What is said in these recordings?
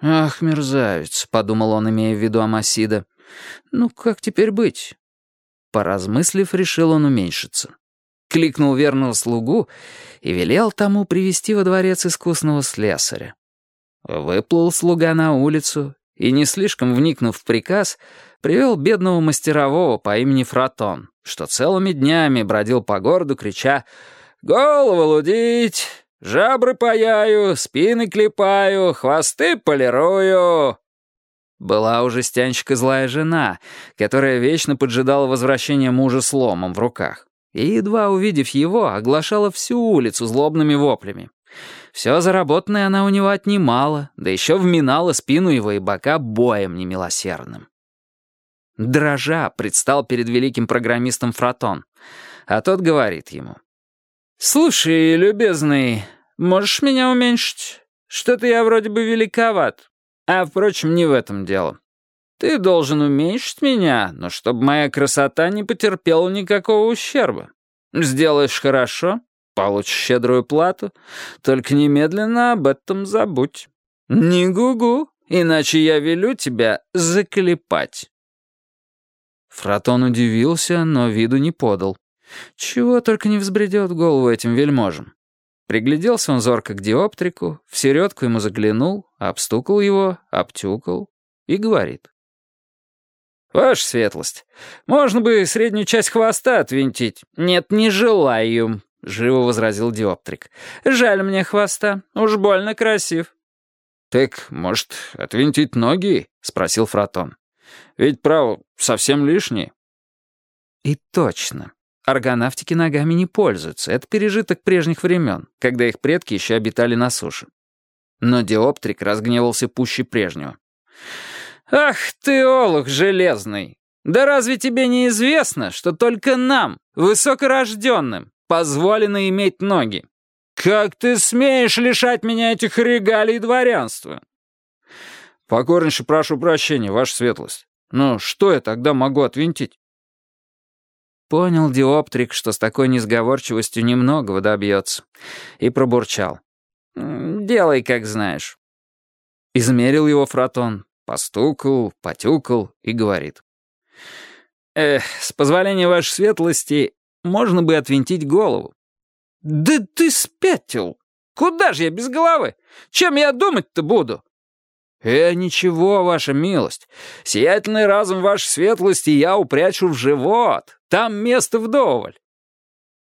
«Ах, мерзавец», — подумал он, имея в виду Амасида. «Ну, как теперь быть?» Поразмыслив, решил он уменьшиться. Кликнул верного слугу и велел тому привести во дворец искусного слесаря. Выплыл слуга на улицу и, не слишком вникнув в приказ, привел бедного мастерового по имени Фратон, что целыми днями бродил по городу, крича «Голову лудить! Жабры паяю, спины клепаю, хвосты полирую!» Была у жестянщика злая жена, которая вечно поджидала возвращения мужа с ломом в руках. И, едва увидев его, оглашала всю улицу злобными воплями. Все заработанное она у него отнимала, да еще вминала спину его и бока боем немилосердным. Дрожа предстал перед великим программистом Фротон, а тот говорит ему. «Слушай, любезный, можешь меня уменьшить? Что-то я вроде бы великоват. А, впрочем, не в этом дело. Ты должен уменьшить меня, но чтобы моя красота не потерпела никакого ущерба. Сделаешь хорошо, получишь щедрую плату, только немедленно об этом забудь. Не гугу, иначе я велю тебя заклепать». Фротон удивился, но виду не подал. Чего только не взбредет голову этим вельможам. Пригляделся он зорко к диоптрику, в середку ему заглянул, обстукал его, обтюкал и говорит. «Ваша светлость, можно бы среднюю часть хвоста отвинтить». «Нет, не желаю», — живо возразил диоптрик. «Жаль мне хвоста, уж больно красив». «Так, может, отвинтить ноги?» — спросил Фротон. «Ведь, право, совсем лишние». И точно. Аргонавтики ногами не пользуются. Это пережиток прежних времен, когда их предки еще обитали на суше. Но Диоптрик разгневался пуще прежнего. «Ах ты, олух железный! Да разве тебе не известно, что только нам, высокорожденным, позволено иметь ноги? Как ты смеешь лишать меня этих регалий дворянства?» «Покорнейше прошу прощения, ваша светлость. Но что я тогда могу отвинтить?» Понял Диоптрик, что с такой несговорчивостью немногого добьется, и пробурчал. «Делай, как знаешь». Измерил его Фротон, постукал, потюкал и говорит. «Эх, с позволения вашей светлости, можно бы отвинтить голову». «Да ты спятил! Куда же я без головы? Чем я думать-то буду?» «Э, ничего, ваша милость. Сиятельный разум вашей светлости я упрячу в живот. Там место вдоволь».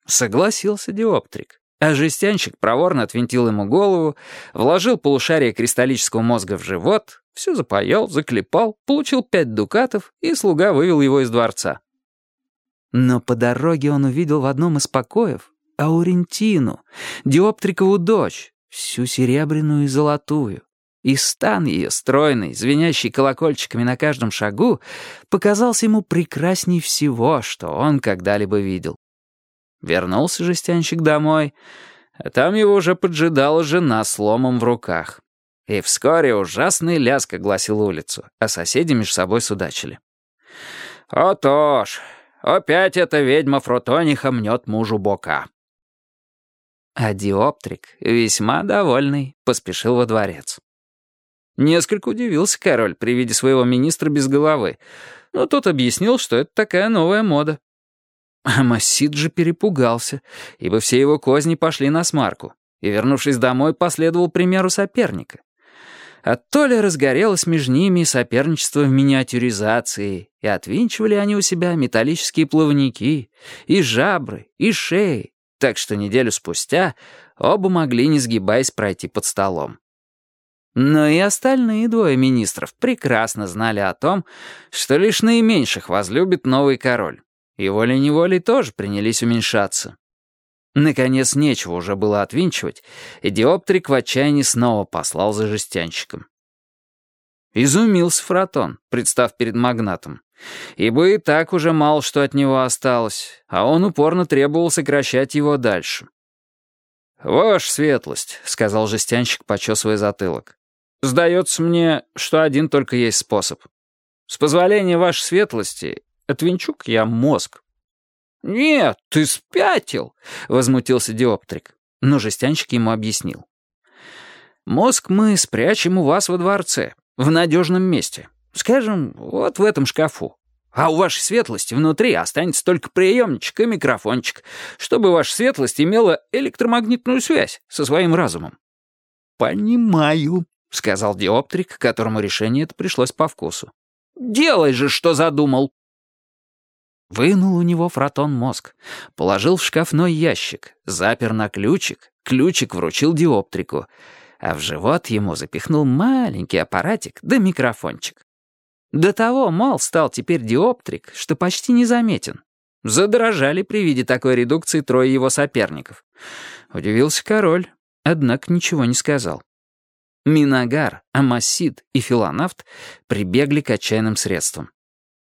Согласился Диоптрик. А жестянщик проворно отвинтил ему голову, вложил полушарие кристаллического мозга в живот, все запаял, заклепал, получил пять дукатов, и слуга вывел его из дворца. Но по дороге он увидел в одном из покоев Аурентину, Диоптрикову дочь, всю серебряную и золотую. И стан ее, стройный, звенящий колокольчиками на каждом шагу, показался ему прекрасней всего, что он когда-либо видел. Вернулся жестянщик домой, а там его уже поджидала жена с ломом в руках. И вскоре ужасный лязг огласил улицу, а соседи между собой судачили. «О, ж, опять эта ведьма Фрутониха мнет мужу бока». А Диоптрик, весьма довольный, поспешил во дворец. Несколько удивился король при виде своего министра без головы, но тот объяснил, что это такая новая мода. А Массид же перепугался, ибо все его козни пошли на смарку, и, вернувшись домой, последовал примеру соперника. А то ли разгорелось между ними соперничество в миниатюризации, и отвинчивали они у себя металлические плавники, и жабры, и шеи, так что неделю спустя оба могли, не сгибаясь, пройти под столом. Но и остальные двое министров прекрасно знали о том, что лишь наименьших возлюбит новый король. И волей-неволей тоже принялись уменьшаться. Наконец, нечего уже было отвинчивать, и Диоптрик в отчаянии снова послал за жестянщиком. Изумился Фротон, представ перед магнатом, ибо и так уже мало что от него осталось, а он упорно требовал сокращать его дальше. «Ваша светлость», — сказал жестянщик, почесывая затылок. Сдается мне, что один только есть способ. С позволения вашей светлости, отвинчук я мозг». «Нет, ты спятил!» — возмутился Диоптрик. Но жестянщик ему объяснил. Мозг мы спрячем у вас во дворце, в надежном месте. Скажем, вот в этом шкафу. А у вашей светлости внутри останется только приемничек и микрофончик, чтобы ваша светлость имела электромагнитную связь со своим разумом». «Понимаю», — сказал диоптрик, которому решение это пришлось по вкусу. «Делай же, что задумал!» Вынул у него фротон мозг, положил в шкафной ящик, запер на ключик, ключик вручил диоптрику, а в живот ему запихнул маленький аппаратик да микрофончик. До того мал стал теперь диоптрик, что почти незаметен. Задрожали при виде такой редукции трое его соперников. Удивился король, однако ничего не сказал. Минагар, Амасид и Филонавт прибегли к отчаянным средствам.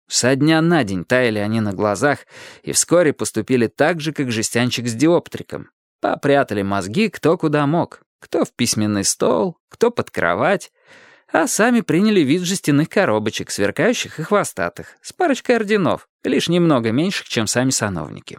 Со дня на день таяли они на глазах и вскоре поступили так же, как жестянчик с диоптриком. Попрятали мозги кто куда мог, кто в письменный стол, кто под кровать, а сами приняли вид жестяных коробочек, сверкающих и хвостатых, с парочкой орденов, лишь немного меньших, чем сами сановники.